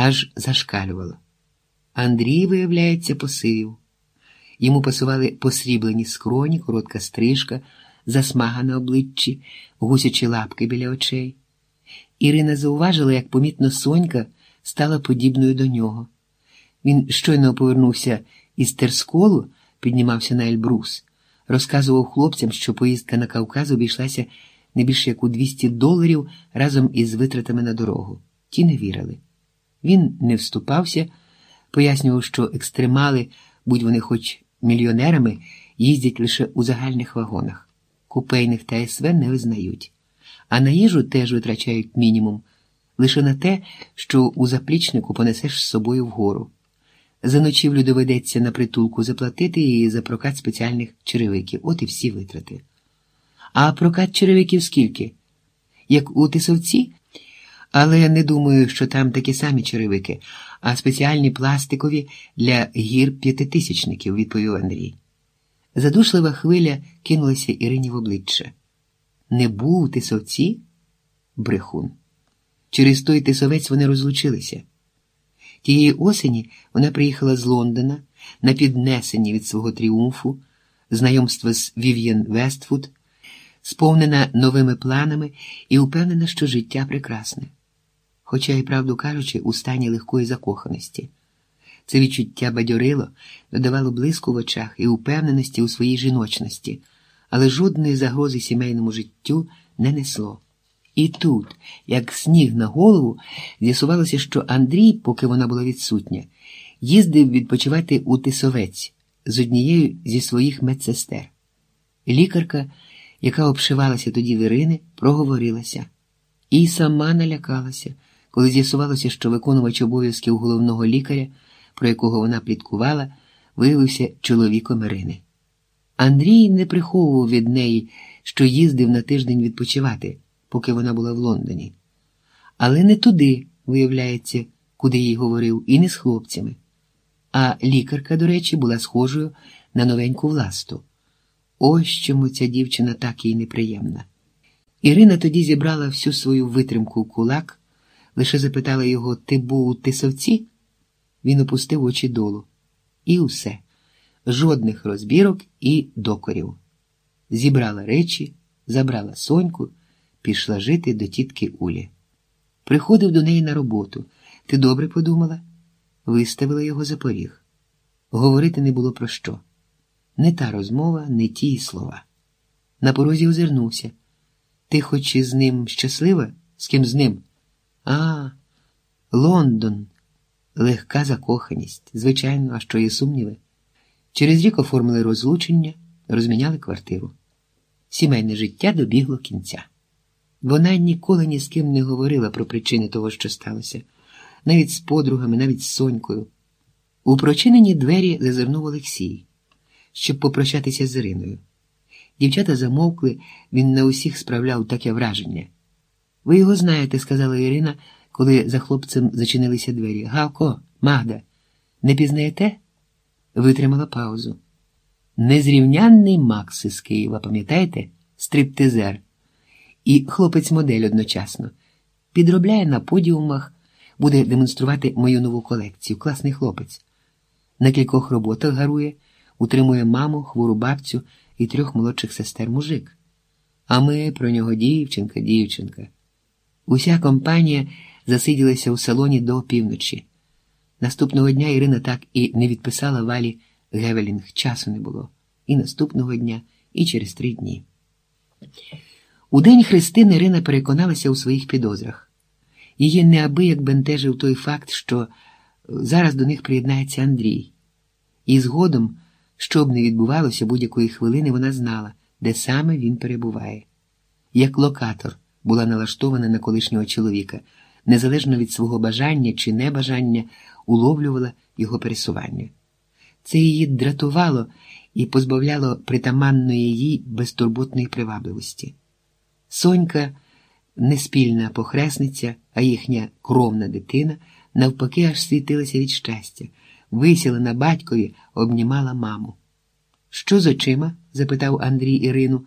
аж зашкалювало. Андрій, виявляється, посивів. Йому пасували посріблені скроні, коротка стрижка, засмага на обличчі, гусячі лапки біля очей. Ірина зауважила, як помітно Сонька стала подібною до нього. Він щойно повернувся із терсколу, піднімався на Ельбрус, розказував хлопцям, що поїздка на Кавказ обійшлася не більше як у 200 доларів разом із витратами на дорогу. Ті не вірили. Він не вступався, пояснював, що екстремали, будь вони хоч мільйонерами, їздять лише у загальних вагонах, купейних та СВ не визнають, а на їжу теж витрачають мінімум, лише на те, що у заплічнику понесеш з собою вгору. За ночівлю доведеться на притулку заплатити і за прокат спеціальних черевиків, от і всі витрати. А прокат черевиків скільки? Як у тисовці? Але я не думаю, що там такі самі черевики, а спеціальні пластикові для гір п'ятитисячників, відповів Андрій. Задушлива хвиля кинулася Ірині в обличчя. Не був у тисовці? Брехун. Через той тисовець вони розлучилися. Тієї осені вона приїхала з Лондона на піднесенні від свого тріумфу, знайомства з Вів'єн Вестфуд, сповнена новими планами і упевнена, що життя прекрасне. Хоча, і правду кажучи, у стані легкої закоханості. Це відчуття бадьорило, додавало блиску в очах і упевненості у своїй жіночності, але жодної загрози сімейному життю не несло. І тут, як сніг на голову, з'ясувалося, що Андрій, поки вона була відсутня, їздив відпочивати у Тисовець з однією зі своїх медсестер. Лікарка, яка обшивалася тоді в Ірини, проговорилася і сама налякалася, коли з'ясувалося, що виконувач обов'язків головного лікаря, про якого вона пліткувала, виявився чоловіком Ірини. Андрій не приховував від неї, що їздив на тиждень відпочивати поки вона була в Лондоні. Але не туди, виявляється, куди їй говорив, і не з хлопцями. А лікарка, до речі, була схожою на новеньку власту. Ось чому ця дівчина так їй неприємна. Ірина тоді зібрала всю свою витримку в кулак, лише запитала його Ти був у тисовці? Він опустив очі долу. І усе. Жодних розбірок і докорів. Зібрала речі, забрала соньку пішла жити до тітки Улі. Приходив до неї на роботу. Ти добре подумала? Виставила його за поріг. Говорити не було про що. Не та розмова, не ті слова. На порозі озирнувся. Ти хоч із ним щаслива? З ким з ним? А, Лондон. Легка закоханість. Звичайно, а що є сумніви. Через рік оформили розлучення, розміняли квартиру. Сімейне життя добігло кінця. Вона ніколи ні з ким не говорила про причини того, що сталося, навіть з подругами, навіть з Сонькою. У прочинені двері зазирнув Олексій, щоб попрощатися з Іриною. Дівчата замовкли, він на усіх справляв таке враження. Ви його знаєте, сказала Ірина, коли за хлопцем зачинилися двері. Гавко, Магда, не пізнаєте? Витримала паузу. Незрівнянний Макс із Києва, пам'ятаєте? Стриптизер і хлопець-модель одночасно. Підробляє на подіумах, буде демонструвати мою нову колекцію. Класний хлопець. На кількох роботах гарує, утримує маму, хвору бабцю і трьох молодших сестер мужик. А ми про нього дівчинка, дівчинка. Уся компанія засиділася у салоні до півночі. Наступного дня Ірина так і не відписала Валі Гевелінг. Часу не було. І наступного дня, і через три дні. У день Христини Ірина переконалася у своїх підозрах. Її неабияк бентежив той факт, що зараз до них приєднається Андрій. І згодом, що б не відбувалося будь-якої хвилини, вона знала, де саме він перебуває. Як локатор була налаштована на колишнього чоловіка, незалежно від свого бажання чи небажання, уловлювала його пересування. Це її дратувало і позбавляло притаманної їй безтурботної привабливості. Сонька, не спільна похресниця, а їхня кровна дитина, навпаки, аж світилася від щастя, висіла на батькові, обнімала маму. Що з очима? запитав Андрій Ірину.